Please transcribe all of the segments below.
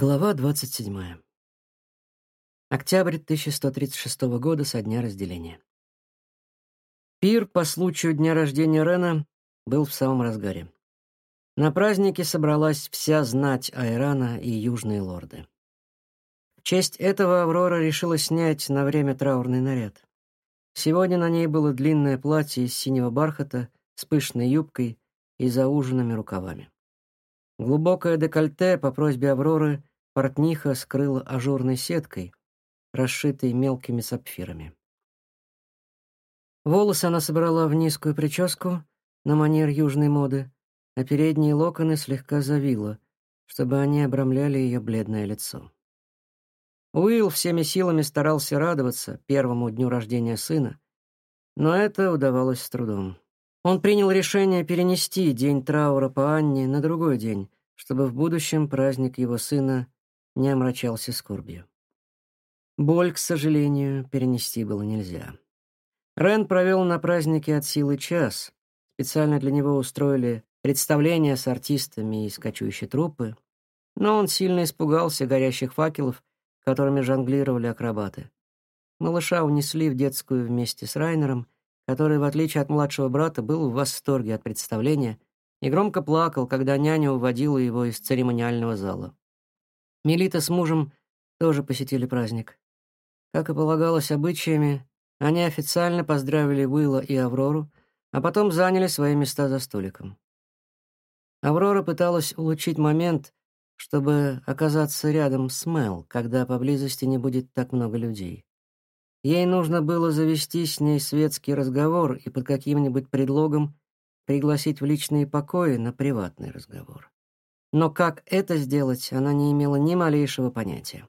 Глава 27. Октябрь 1136 года со дня разделения. Пир по случаю дня рождения Рена был в самом разгаре. На празднике собралась вся знать Айрана и южные лорды. В честь этого Аврора решила снять на время траурный наряд. Сегодня на ней было длинное платье из синего бархата с пышной юбкой и зауженными рукавами. Глубокое декольте по просьбе Авроры портниха скрыла ажурной сеткой, расшитой мелкими сапфирами. Волосы она собрала в низкую прическу на манер южной моды, а передние локоны слегка завила, чтобы они обрамляли ее бледное лицо. Уилл всеми силами старался радоваться первому дню рождения сына, но это удавалось с трудом. Он принял решение перенести день траура по Анне на другой день, чтобы в будущем праздник его сына не омрачался скорбью. Боль, к сожалению, перенести было нельзя. Рен провел на празднике от силы час. Специально для него устроили представление с артистами из кочующей труппы, но он сильно испугался горящих факелов, которыми жонглировали акробаты. Малыша унесли в детскую вместе с Райнером, который, в отличие от младшего брата, был в восторге от представления и громко плакал, когда няня уводила его из церемониального зала. Мелита с мужем тоже посетили праздник. Как и полагалось обычаями, они официально поздравили Уилла и Аврору, а потом заняли свои места за столиком. Аврора пыталась улучшить момент, чтобы оказаться рядом с Мел, когда поблизости не будет так много людей. Ей нужно было завести с ней светский разговор и под каким-нибудь предлогом пригласить в личные покои на приватный разговор. Но как это сделать, она не имела ни малейшего понятия.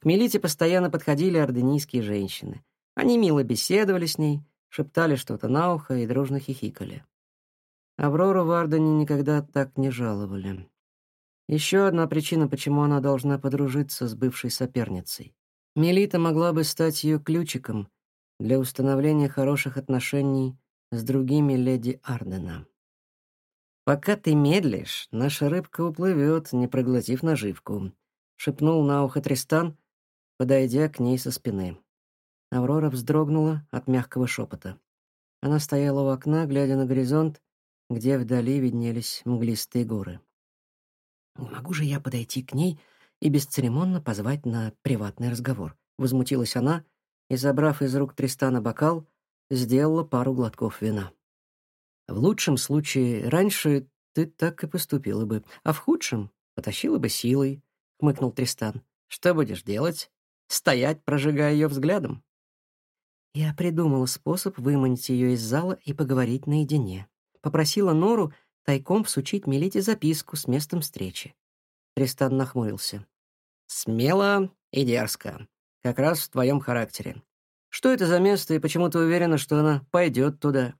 К Мелите постоянно подходили орденийские женщины. Они мило беседовали с ней, шептали что-то на ухо и дружно хихикали. Аврору в Ардене никогда так не жаловали. Еще одна причина, почему она должна подружиться с бывшей соперницей. Мелита могла бы стать ее ключиком для установления хороших отношений с другими леди Ардена. «Пока ты медлишь, наша рыбка уплывет, не проглотив наживку», — шепнул на ухо Тристан, подойдя к ней со спины. Аврора вздрогнула от мягкого шепота. Она стояла у окна, глядя на горизонт, где вдали виднелись мглистые горы. «Не могу же я подойти к ней и бесцеремонно позвать на приватный разговор. Возмутилась она и, забрав из рук Тристана бокал, сделала пару глотков вина. В лучшем случае раньше ты так и поступила бы, а в худшем потащила бы силой, хмыкнул Тристан. Что будешь делать? Стоять, прожигая ее взглядом? Я придумала способ выманить ее из зала и поговорить наедине. Попросила Нору тайком всучить Мелите записку с местом встречи. Тристан нахмурился. «Смело и дерзко. Как раз в твоем характере. Что это за место, и почему ты уверена, что она пойдет туда?»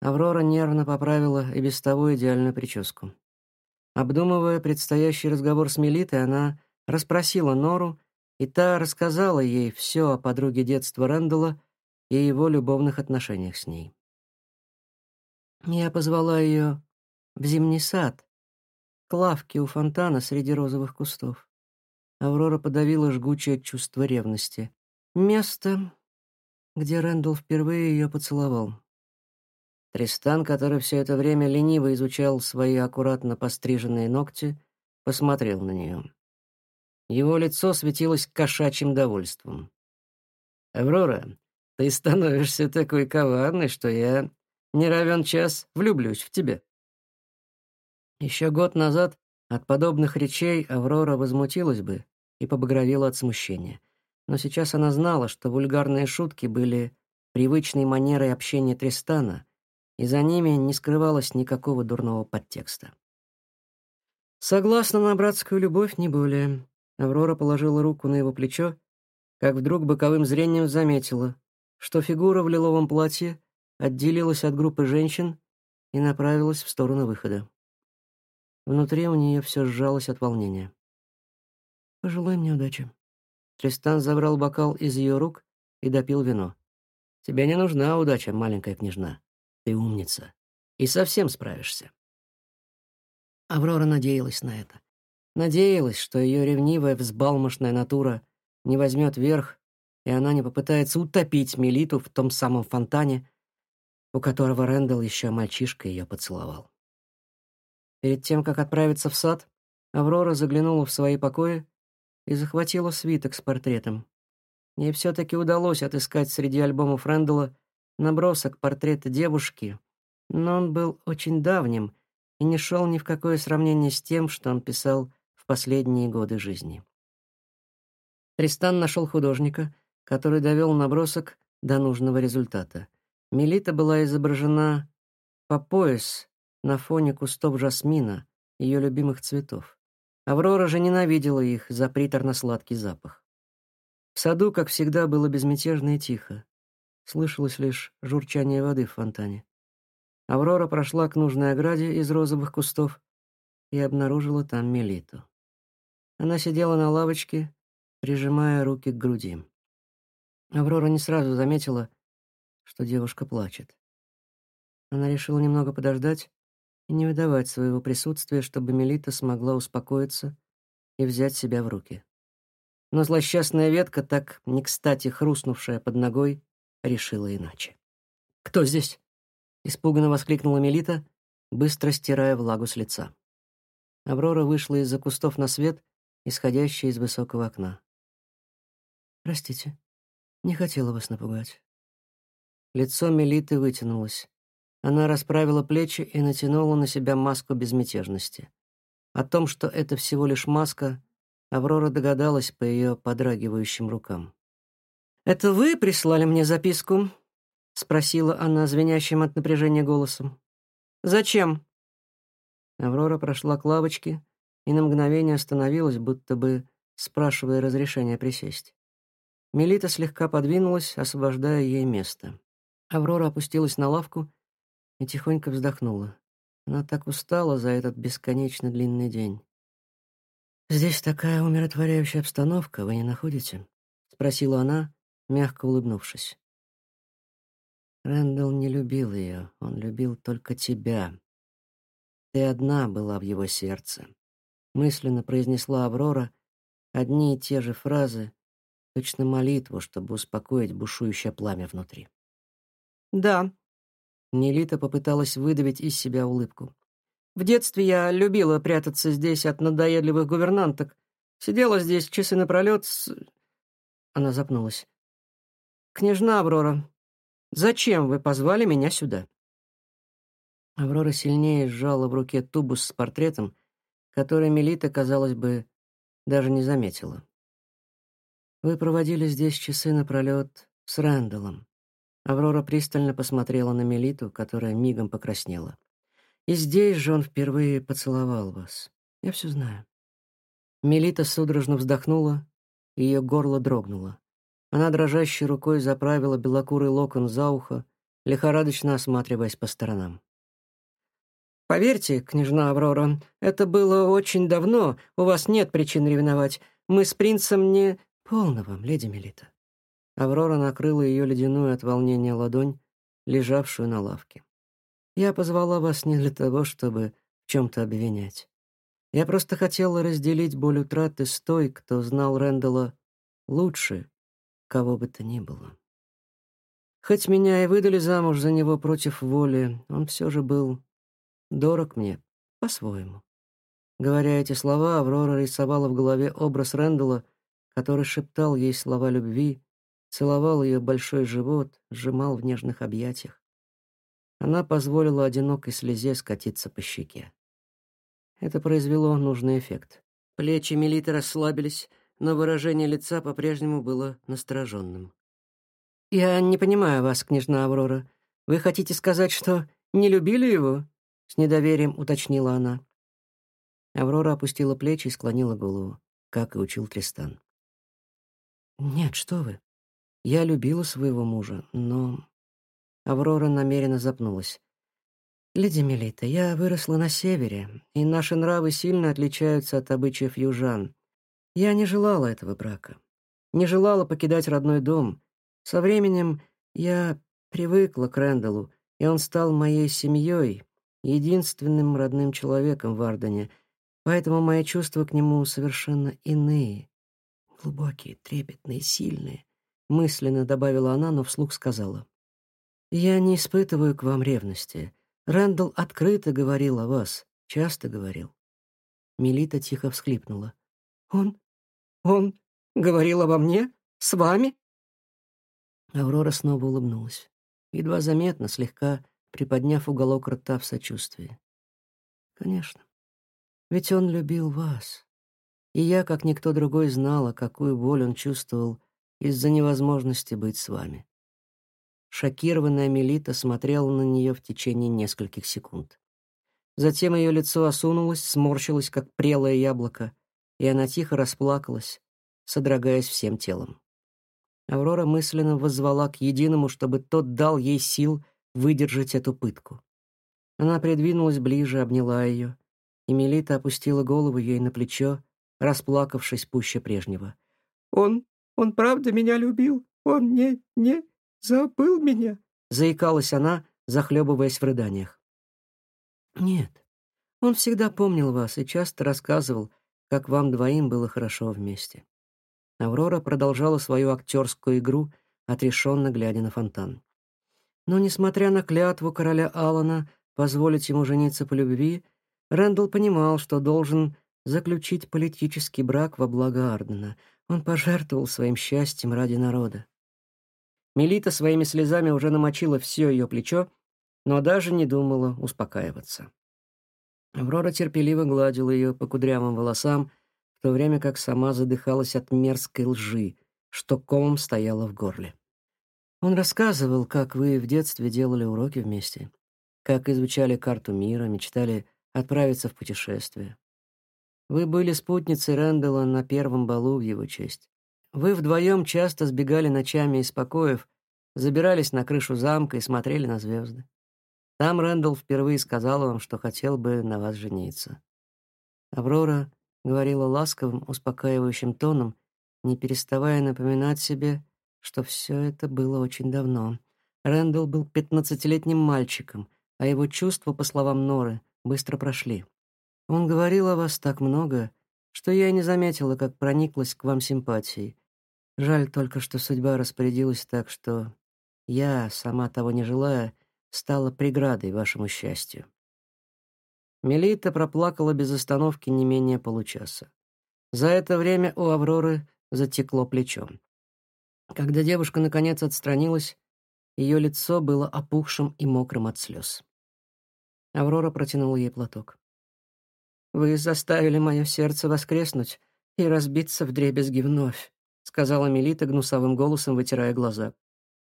Аврора нервно поправила и без того идеальную прическу. Обдумывая предстоящий разговор с Мелитой, она расспросила Нору, и та рассказала ей все о подруге детства Рэндалла и его любовных отношениях с ней. Я позвала ее в зимний сад, к лавке у фонтана среди розовых кустов. Аврора подавила жгучее чувство ревности. Место, где Рэндалл впервые ее поцеловал. Тристан, который все это время лениво изучал свои аккуратно постриженные ногти, посмотрел на нее. Его лицо светилось кошачьим довольством. «Аврора, ты становишься такой коварной, что я не равен час влюблюсь в тебя». Еще год назад от подобных речей Аврора возмутилась бы и побагровела от смущения. Но сейчас она знала, что вульгарные шутки были привычной манерой общения Тристана, и за ними не скрывалось никакого дурного подтекста. Согласно на братскую любовь, не более. Аврора положила руку на его плечо, как вдруг боковым зрением заметила, что фигура в лиловом платье отделилась от группы женщин и направилась в сторону выхода. Внутри у нее все сжалось от волнения. «Пожелай мне удачи». Тристан забрал бокал из ее рук и допил вино. «Тебе не нужна удача, маленькая княжна. Ты умница. И совсем справишься». Аврора надеялась на это. Надеялась, что ее ревнивая, взбалмошная натура не возьмет верх, и она не попытается утопить Мелиту в том самом фонтане, у которого Рэндалл еще мальчишка ее поцеловал. Перед тем, как отправиться в сад, Аврора заглянула в свои покои и захватила свиток с портретом. Ей все-таки удалось отыскать среди альбомов Рэндалла набросок портрета девушки, но он был очень давним и не шел ни в какое сравнение с тем, что он писал в последние годы жизни. Тристан нашел художника, который довел набросок до нужного результата. Мелита была изображена по пояс на фоне кустов жасмина, ее любимых цветов. Аврора же ненавидела их за приторно-сладкий запах. В саду, как всегда, было безмятежно и тихо. Слышалось лишь журчание воды в фонтане. Аврора прошла к нужной ограде из розовых кустов и обнаружила там Мелиту. Она сидела на лавочке, прижимая руки к груди. Аврора не сразу заметила, что девушка плачет. Она решила немного подождать и не выдавать своего присутствия, чтобы Мелита смогла успокоиться и взять себя в руки. Но злосчастная ветка, так не кстати хрустнувшая под ногой, решила иначе. «Кто здесь?» — испуганно воскликнула Мелита, быстро стирая влагу с лица. Аврора вышла из-за кустов на свет исходящий из высокого окна. «Простите, не хотела вас напугать». Лицо Мелиты вытянулось. Она расправила плечи и натянула на себя маску безмятежности. О том, что это всего лишь маска, Аврора догадалась по ее подрагивающим рукам. «Это вы прислали мне записку?» — спросила она звенящим от напряжения голосом. «Зачем?» Аврора прошла к лавочке, и на мгновение остановилась, будто бы спрашивая разрешения присесть. Мелита слегка подвинулась, освобождая ей место. Аврора опустилась на лавку и тихонько вздохнула. Она так устала за этот бесконечно длинный день. «Здесь такая умиротворяющая обстановка, вы не находите?» — спросила она, мягко улыбнувшись. Рэндалл не любил ее, он любил только тебя. Ты одна была в его сердце мысленно произнесла Аврора одни и те же фразы, точно молитву, чтобы успокоить бушующее пламя внутри. «Да», — Нелита попыталась выдавить из себя улыбку. «В детстве я любила прятаться здесь от надоедливых гувернанток. Сидела здесь часы напролет с...» Она запнулась. «Княжна Аврора, зачем вы позвали меня сюда?» Аврора сильнее сжала в руке тубус с портретом, который Мелита, казалось бы, даже не заметила. «Вы проводили здесь часы напролет с Рэндаллом». Аврора пристально посмотрела на Мелиту, которая мигом покраснела. «И здесь же он впервые поцеловал вас. Я все знаю». Мелита судорожно вздохнула, ее горло дрогнуло. Она дрожащей рукой заправила белокурый локон за ухо, лихорадочно осматриваясь по сторонам. Поверьте, княжна Аврора, это было очень давно, у вас нет причин ревновать. Мы с принцем не... Полно вам, леди Мелита. Аврора накрыла ее ледяную от волнения ладонь, лежавшую на лавке. Я позвала вас не для того, чтобы в чем-то обвинять. Я просто хотела разделить боль утраты с той, кто знал Рэндалла лучше, кого бы то ни было. Хоть меня и выдали замуж за него против воли, он все же был дорог мне по-своему. Говоря эти слова, Аврора рисовала в голове образ Рэндалла, который шептал ей слова любви, целовал ее большой живот, сжимал в нежных объятиях. Она позволила одинокой слезе скатиться по щеке. Это произвело нужный эффект. Плечи Мелиты расслабились, но выражение лица по-прежнему было настороженным. «Я не понимаю вас, княжна Аврора. Вы хотите сказать, что не любили его?» — с недоверием уточнила она. Аврора опустила плечи и склонила голову, как и учил Тристан. «Нет, что вы. Я любила своего мужа, но...» Аврора намеренно запнулась. «Леди Мелита, я выросла на севере, и наши нравы сильно отличаются от обычаев южан. Я не желала этого брака. Не желала покидать родной дом. Со временем я привыкла к Рэндаллу, и он стал моей семьей, единственным родным человеком в Ардене. Поэтому мои чувства к нему совершенно иные. Глубокие, трепетные, сильные. Мысленно добавила она, но вслух сказала. «Я не испытываю к вам ревности. Рэндалл открыто говорил о вас, часто говорил». Мелита тихо всхлипнула. «Он... он говорил обо мне? С вами?» Аврора снова улыбнулась, едва заметно, слегка приподняв уголок рта в сочувствии. «Конечно. Ведь он любил вас. И я, как никто другой, знала, какую боль он чувствовал из-за невозможности быть с вами. Шокированная Мелита смотрела на нее в течение нескольких секунд. Затем ее лицо осунулось, сморщилось, как прелое яблоко, и она тихо расплакалась, содрогаясь всем телом. Аврора мысленно воззвала к единому, чтобы тот дал ей сил выдержать эту пытку. Она придвинулась ближе, обняла ее, и Мелита опустила голову ей на плечо, расплакавшись пуще прежнего. «Он, он правда меня любил? Он не, не забыл меня?» — заикалась она, захлебываясь в рыданиях. «Нет, он всегда помнил вас и часто рассказывал, как вам двоим было хорошо вместе». Аврора продолжала свою актерскую игру, отрешенно глядя на фонтан. Но, несмотря на клятву короля Алана позволить ему жениться по любви, Рэндалл понимал, что должен заключить политический брак во благо Ардена. Он пожертвовал своим счастьем ради народа. Мелита своими слезами уже намочила все ее плечо, но даже не думала успокаиваться. Аврора терпеливо гладила ее по кудрявым волосам, в то время как сама задыхалась от мерзкой лжи, что комом стояла в горле. Он рассказывал, как вы в детстве делали уроки вместе, как изучали карту мира, мечтали отправиться в путешествие. Вы были спутницей Рэндалла на первом балу в его честь. Вы вдвоем часто сбегали ночами из покоев, забирались на крышу замка и смотрели на звезды. Там Рэндалл впервые сказал вам, что хотел бы на вас жениться. Аврора говорила ласковым, успокаивающим тоном, не переставая напоминать себе, что все это было очень давно. Рэндалл был пятнадцатилетним мальчиком, а его чувства, по словам Норы, быстро прошли. Он говорил о вас так много, что я и не заметила, как прониклась к вам симпатией. Жаль только, что судьба распорядилась так, что я, сама того не желая, стала преградой вашему счастью. Мелита проплакала без остановки не менее получаса. За это время у Авроры затекло плечом. Когда девушка наконец отстранилась, ее лицо было опухшим и мокрым от слез. Аврора протянула ей платок. «Вы заставили мое сердце воскреснуть и разбиться вдребезги вновь», сказала Мелита гнусовым голосом, вытирая глаза.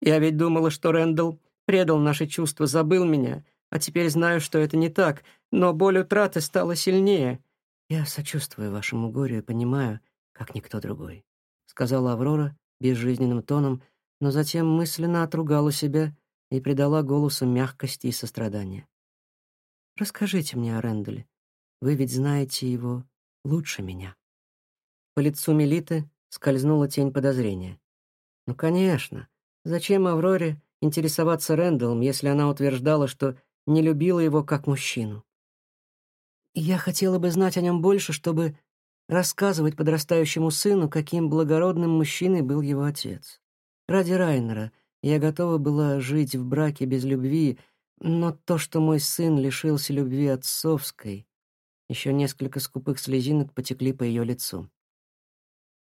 «Я ведь думала, что Рэндалл предал наши чувства, забыл меня, а теперь знаю, что это не так, но боль утраты стала сильнее». «Я сочувствую вашему горю и понимаю, как никто другой», сказала Аврора безжизненным тоном, но затем мысленно отругала себя и придала голосу мягкости и сострадания. Расскажите мне о Рэндале. Вы ведь знаете его лучше меня». По лицу Мелиты скользнула тень подозрения. «Ну, конечно. Зачем Авроре интересоваться Рэндаллом, если она утверждала, что не любила его как мужчину? Я хотела бы знать о нем больше, чтобы рассказывать подрастающему сыну, каким благородным мужчиной был его отец. Ради Райнера я готова была жить в браке без любви, но то, что мой сын лишился любви отцовской, еще несколько скупых слезинок потекли по ее лицу.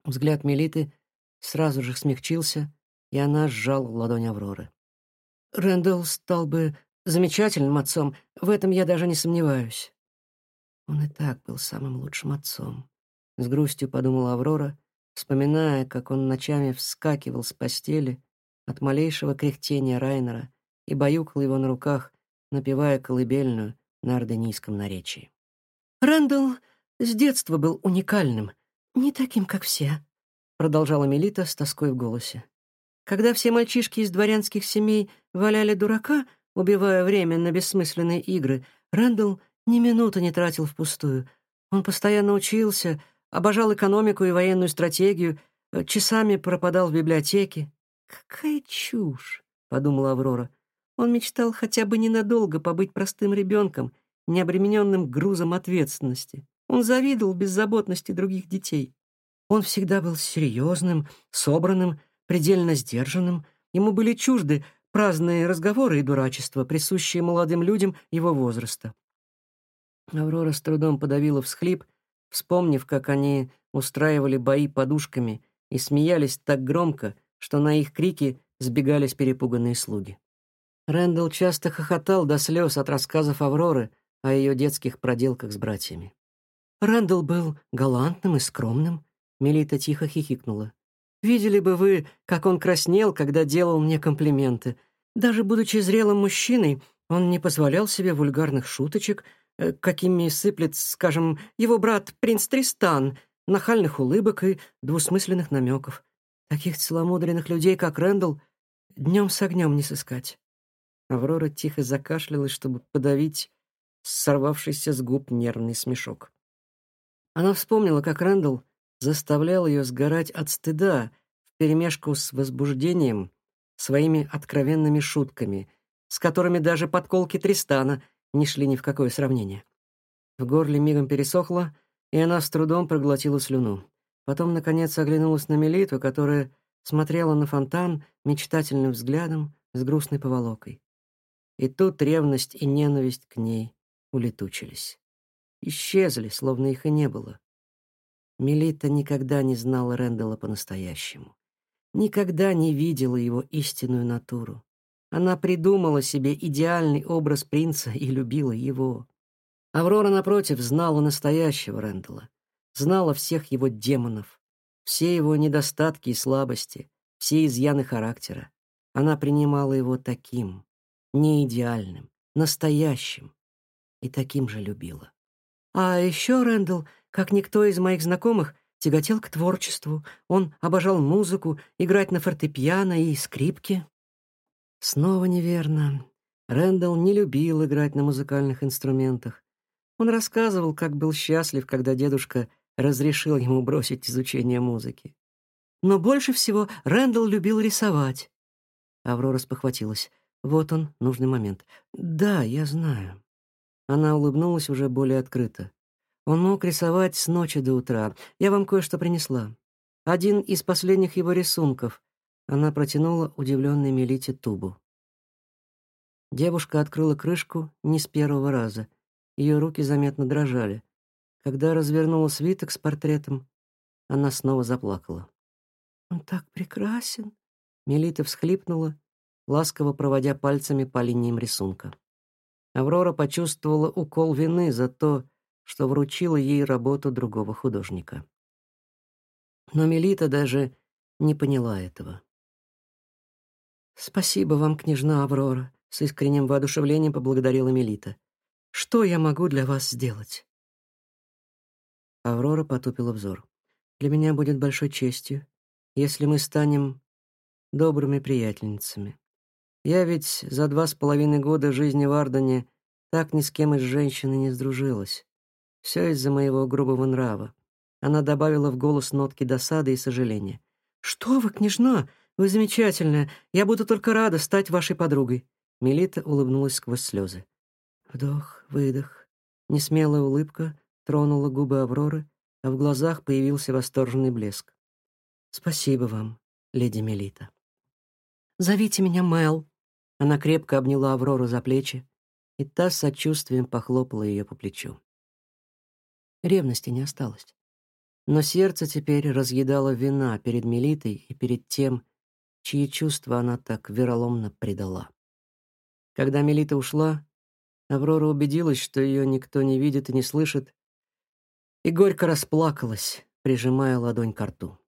Взгляд Мелиты сразу же смягчился, и она сжала ладонь Авроры. «Рэндалл стал бы замечательным отцом, в этом я даже не сомневаюсь». Он и так был самым лучшим отцом. С грустью подумала Аврора, вспоминая, как он ночами вскакивал с постели от малейшего кряхтения Райнера и баюкал его на руках, напевая колыбельную на орденийском наречии. «Рэндалл с детства был уникальным, не таким, как все», продолжала Мелита с тоской в голосе. «Когда все мальчишки из дворянских семей валяли дурака, убивая время на бессмысленные игры, Рэндалл ни минуты не тратил впустую. Он постоянно учился, обожал экономику и военную стратегию, часами пропадал в библиотеке. «Какая чушь!» — подумала Аврора. Он мечтал хотя бы ненадолго побыть простым ребенком, не обремененным грузом ответственности. Он завидовал беззаботности других детей. Он всегда был серьезным, собранным, предельно сдержанным. Ему были чужды праздные разговоры и дурачество, присущие молодым людям его возраста. Аврора с трудом подавила всхлип, вспомнив, как они устраивали бои подушками и смеялись так громко, что на их крики сбегались перепуганные слуги. Рэндалл часто хохотал до слез от рассказов Авроры о ее детских проделках с братьями. Рэндалл был галантным и скромным, Мелита тихо хихикнула. «Видели бы вы, как он краснел, когда делал мне комплименты. Даже будучи зрелым мужчиной, он не позволял себе вульгарных шуточек, э, какими сыплет, скажем, его брат принц Тристан, нахальных улыбок и двусмысленных намеков. Таких целомудренных людей, как Рэндалл, днем с огнем не сыскать». Аврора тихо закашлялась, чтобы подавить сорвавшийся с губ нервный смешок. Она вспомнила, как Рэндалл заставлял ее сгорать от стыда вперемешку с возбуждением своими откровенными шутками, с которыми даже подколки Тристана не шли ни в какое сравнение. В горле мигом пересохло, и она с трудом проглотила слюну. Потом, наконец, оглянулась на Мелиту, которая смотрела на фонтан мечтательным взглядом с грустной поволокой. И тут ревность и ненависть к ней улетучились. Исчезли, словно их и не было. Мелита никогда не знала Рэндалла по-настоящему. Никогда не видела его истинную натуру. Она придумала себе идеальный образ принца и любила его. Аврора, напротив, знала настоящего Рэндалла. Знала всех его демонов, все его недостатки и слабости, все изъяны характера. Она принимала его таким, не идеальным, настоящим, и таким же любила. А еще Рэндалл как никто из моих знакомых, тяготел к творчеству. Он обожал музыку, играть на фортепиано и скрипке. Снова неверно. Рэндалл не любил играть на музыкальных инструментах. Он рассказывал, как был счастлив, когда дедушка разрешил ему бросить изучение музыки. Но больше всего Рэндалл любил рисовать. Аврора спохватилась. Вот он, нужный момент. «Да, я знаю». Она улыбнулась уже более открыто. Он мог рисовать с ночи до утра. Я вам кое-что принесла. Один из последних его рисунков. Она протянула удивленной Мелите тубу. Девушка открыла крышку не с первого раза. Ее руки заметно дрожали. Когда развернула свиток с портретом, она снова заплакала. «Он так прекрасен!» Мелита всхлипнула, ласково проводя пальцами по линиям рисунка. Аврора почувствовала укол вины за то, что вручила ей работу другого художника. Но Мелита даже не поняла этого. «Спасибо вам, княжна Аврора», — с искренним воодушевлением поблагодарила Мелита. «Что я могу для вас сделать?» Аврора потупила взор. «Для меня будет большой честью, если мы станем добрыми приятельницами. Я ведь за два с половиной года жизни в Ардене так ни с кем из женщин не сдружилась. Все из-за моего грубого нрава. Она добавила в голос нотки досады и сожаления. «Что вы, княжна? Вы замечательная. Я буду только рада стать вашей подругой». Мелита улыбнулась сквозь слезы. Вдох, выдох. Несмелая улыбка тронула губы Авроры, а в глазах появился восторженный блеск. «Спасибо вам, леди Мелита». «Зовите меня Мел». Она крепко обняла Аврору за плечи, и та с сочувствием похлопала ее по плечу. Ревности не осталось. Но сердце теперь разъедало вина перед Мелитой и перед тем, чьи чувства она так вероломно предала. Когда Мелита ушла, Аврора убедилась, что ее никто не видит и не слышит, и горько расплакалась, прижимая ладонь к рту.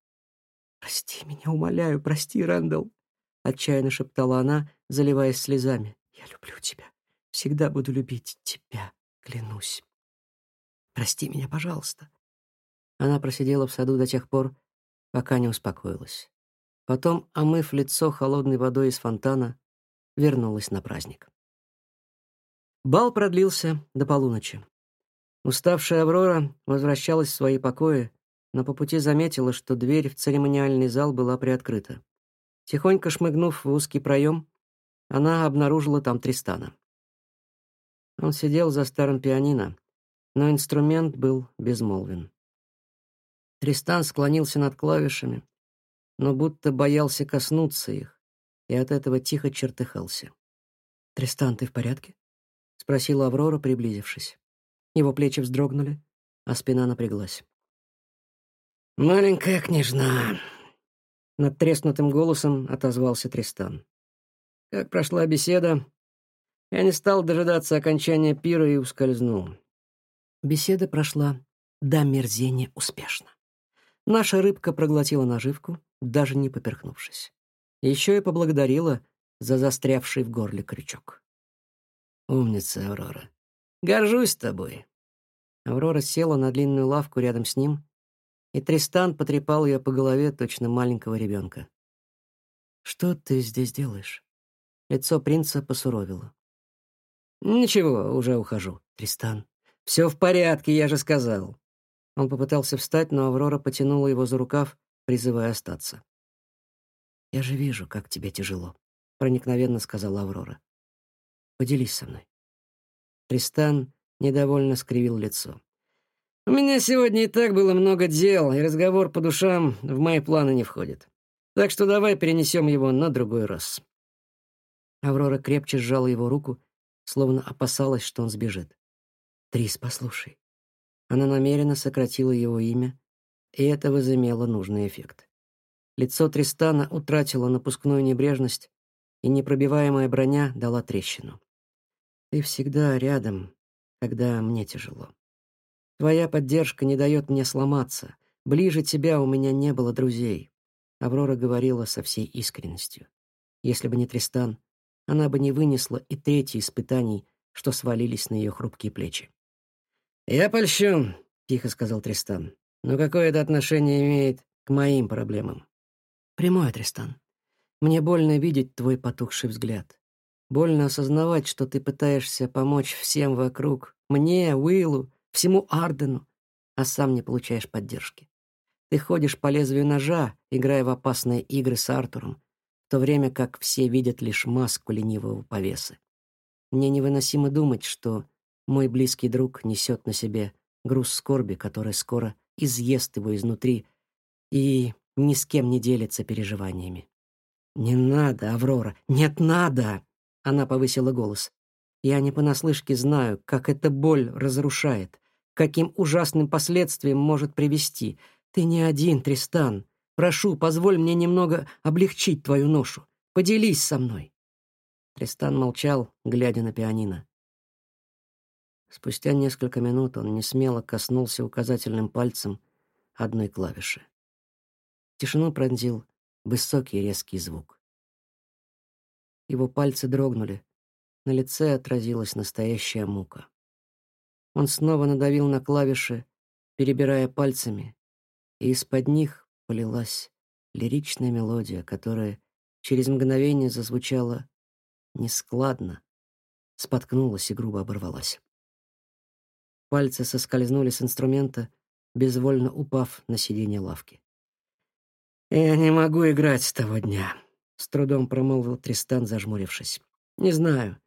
«Прости меня, умоляю, прости, Рэндалл», — отчаянно шептала она, заливаясь слезами. «Я люблю тебя, всегда буду любить тебя, клянусь». Прости меня, пожалуйста». Она просидела в саду до тех пор, пока не успокоилась. Потом, омыв лицо холодной водой из фонтана, вернулась на праздник. Бал продлился до полуночи. Уставшая Аврора возвращалась в свои покои, но по пути заметила, что дверь в церемониальный зал была приоткрыта. Тихонько шмыгнув в узкий проем, она обнаружила там Тристана. Он сидел за старым пианино, но инструмент был безмолвен. Тристан склонился над клавишами, но будто боялся коснуться их, и от этого тихо чертыхался. «Тристан, ты в порядке?» — спросила Аврора, приблизившись. Его плечи вздрогнули, а спина напряглась. «Маленькая княжна!» — над треснутым голосом отозвался Тристан. «Как прошла беседа?» Я не стал дожидаться окончания пира и ускользнул. Беседа прошла до мерзения успешно. Наша рыбка проглотила наживку, даже не поперхнувшись. Еще и поблагодарила за застрявший в горле крючок. «Умница, Аврора. Горжусь тобой». Аврора села на длинную лавку рядом с ним, и Тристан потрепал ее по голове точно маленького ребенка. «Что ты здесь делаешь?» Лицо принца посуровило. «Ничего, уже ухожу, Тристан. Все в порядке, я же сказал. Он попытался встать, но Аврора потянула его за рукав, призывая остаться. «Я же вижу, как тебе тяжело», — проникновенно сказала Аврора. «Поделись со мной». Тристан недовольно скривил лицо. «У меня сегодня и так было много дел, и разговор по душам в мои планы не входит. Так что давай перенесем его на другой раз». Аврора крепче сжала его руку, словно опасалась, что он сбежит. «Трис, послушай, она намеренно сократила его имя, и это возымело нужный эффект. Лицо Тристана утратило напускную небрежность, и непробиваемая броня дала трещину. «Ты всегда рядом, когда мне тяжело. Твоя поддержка не дает мне сломаться. Ближе тебя у меня не было друзей». Аврора говорила со всей искренностью. Если бы не Тристан, она бы не вынесла и третьи испытаний, что свалились на ее хрупкие плечи. «Я польщен», — тихо сказал Тристан. «Но какое это отношение имеет к моим проблемам?» «Прямое, Тристан. Мне больно видеть твой потухший взгляд. Больно осознавать, что ты пытаешься помочь всем вокруг, мне, Уиллу, всему Ардену, а сам не получаешь поддержки. Ты ходишь по лезвию ножа, играя в опасные игры с Артуром, в то время как все видят лишь маску ленивого повесы. Мне невыносимо думать, что мой близкий друг несет на себе груз скорби, который скоро изъест его изнутри и ни с кем не делится переживаниями. «Не надо, Аврора! Нет, надо!» Она повысила голос. «Я не понаслышке знаю, как эта боль разрушает, каким ужасным последствиям может привести. Ты не один, Тристан. Прошу, позволь мне немного облегчить твою ношу. Поделись со мной». Тристан молчал, глядя на пианино. Спустя несколько минут он несмело коснулся указательным пальцем одной клавиши. Тишину пронзил высокий резкий звук. Его пальцы дрогнули, на лице отразилась настоящая мука. Он снова надавил на клавиши, перебирая пальцами, и из-под них полилась лиричная мелодия, которая через мгновение зазвучала нескладно, споткнулась и грубо оборвалась. Пальцы соскользнули с инструмента, безвольно упав на сиденье лавки. «Я не могу играть с того дня», — с трудом промолвил Тристан, зажмурившись. «Не знаю.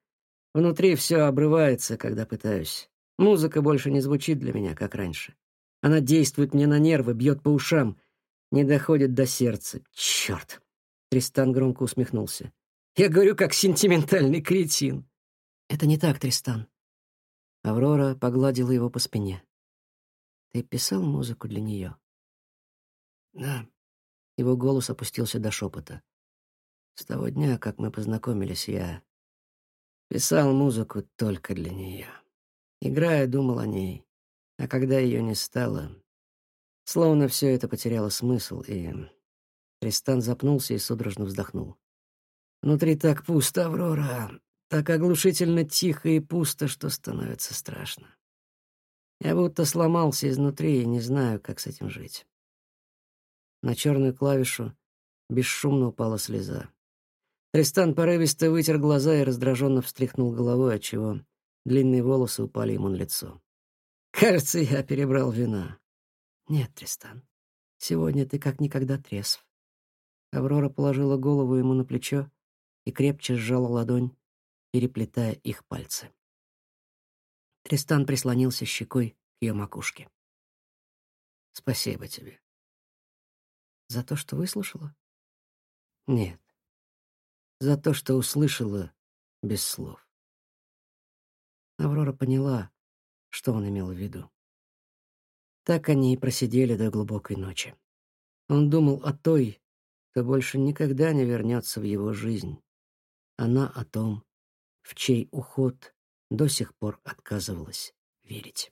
Внутри все обрывается, когда пытаюсь. Музыка больше не звучит для меня, как раньше. Она действует мне на нервы, бьет по ушам, не доходит до сердца. Черт!» Тристан громко усмехнулся. «Я говорю, как сентиментальный кретин». «Это не так, Тристан. Аврора погладила его по спине. «Ты писал музыку для нее?» «Да». Его голос опустился до шепота. «С того дня, как мы познакомились, я писал музыку только для нее. Играя, думал о ней, а когда ее не стало, словно все это потеряло смысл, и Тристан запнулся и судорожно вздохнул. «Внутри так пусто, Аврора. Так оглушительно тихо и пусто, что становится страшно. Я будто сломался изнутри и не знаю, как с этим жить. На черную клавишу бесшумно упала слеза. Тристан порывисто вытер глаза и раздраженно встряхнул головой, отчего длинные волосы упали ему на лицо. «Кажется, я перебрал вина». «Нет, Тристан, сегодня ты как никогда трезв». Аврора положила голову ему на плечо и крепче сжала ладонь, переплетая их пальцы. Тристан прислонился щекой ее макушке. «Спасибо тебе». «За то, что выслушала?» «Нет. За то, что услышала без слов». Аврора поняла, что он имел в виду. Так они и просидели до глубокой ночи. Он думал о той, кто больше никогда не вернется в его жизнь. Она о том, в чей уход до сих пор отказывалась верить.